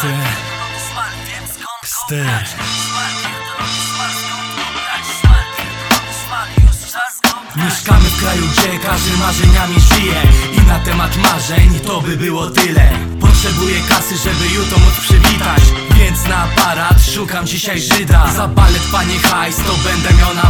Ster, ster Mieszkamy w kraju, gdzie każdy marzeniami żyje I na temat marzeń to by było tyle. Potrzebuję kasy, żeby jutro móc przywitać Więc na aparat szukam dzisiaj Żyda. Za balet panie hajs, to będę miał na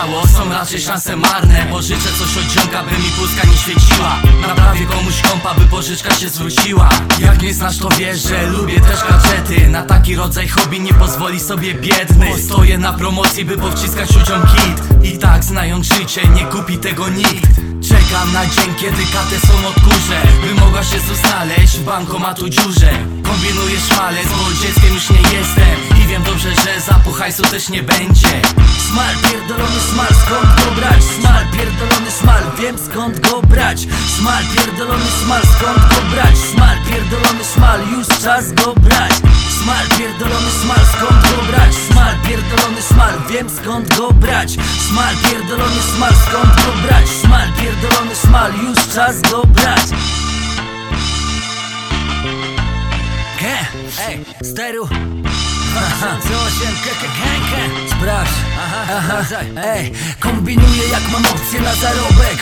coś zostało, są raczej szanse marne Pożyczę coś od ziomka, by mi pulska nie świeciła. Naprawię komuś kompa, by pożyczka się zwróciła. Jak nie znasz, to wiesz, że lubię też gadżety. Na taki rodzaj hobby nie pozwoli sobie biedny. Stoję na promocji, by powciskać ludziom kit. I tak znając życie, nie kupi tego nikt. Czekam na dzień, kiedy katę są odkurze By mogła się tu znaleźć w bankomatu dziurze. Kombinuję szmalec, bo dzieckiem już nie jestem. I wiem dobrze, że hajsu też nie będzie Smal, pierdolony smal, skąd go brać? Smal, pierdolony smal, wiem skąd go brać Smal, pierdolony smal, skąd go brać? Smal, pierdolony smal, już czas go brać Smal, pierdolony smal, skąd go brać? Smal, pierdolony smal, wiem skąd go brać Smal, pierdolony smal, skąd go brać? Smal, pierdolony smal, już czas go brać Ke, ej, steru 2008, ke, ke, ke, ke Sprawdź, aha, aha, ej Kombinuję jak mam opcję na zarobek.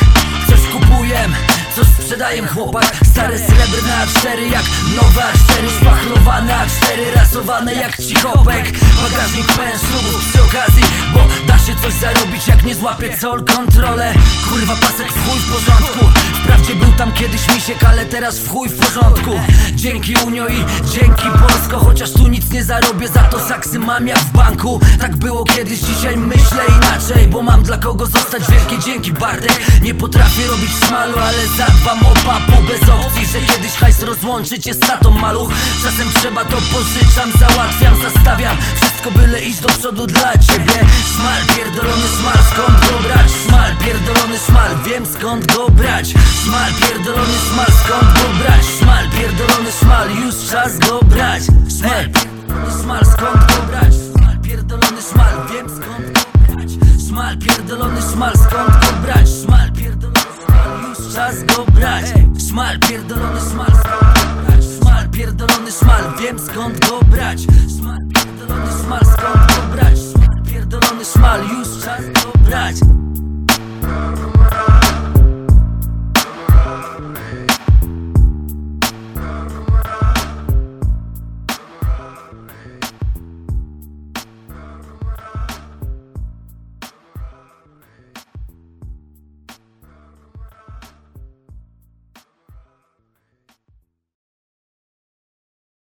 Coś kupuję, coś sprzedaję chłopak. Stare srebrne A4 jak nowe A4 Spachlowane A4, rasowane jak cichopek. Bagażnik pełen ślubów przy okazji Bo da się coś zarobić jak nie złapie col kontrolę. Kurwa pasek w chuj w porządku. Wprawdzie był tam kiedyś misiek, ale teraz w chuj w porządku. Dzięki Unio i dzięki Polsko Chociaż tu nic nie zarobię, za to saksy mam jak w banku. Tak było kiedyś, dzisiaj myślę inaczej Bo mam dla kogo zostać, wielkie dzięki Bartek. Nie potrafię robić smalu, ale zadbam o papu. Bez opcji, że kiedyś hajs rozłączy cię z tatą maluch. Czasem trzeba to pożyczam, załatwiam, zastawiam. Wszystko byle iść do przodu dla ciebie. Smal, pierdolony smal, skąd go brać? Smal, pierdolony smal, wiem skąd go brać. Smal, pierdolony smal, skąd go brać? Smal, pierdolony smal, już czas go brać. Smal, pierdolony smal, skąd go brać? Smal, pierdolony smal, wiem skąd go brać Smal, pierdolony smal, skąd go brać? Smal, pierdolony smal, już czas go brać Smal, pierdolony smal, skąd go brać? Smal, pierdolony smal, wiem skąd go brać Smal, pierdolony smal, skąd go brać? Smal, pierdolony smal, już czas go brać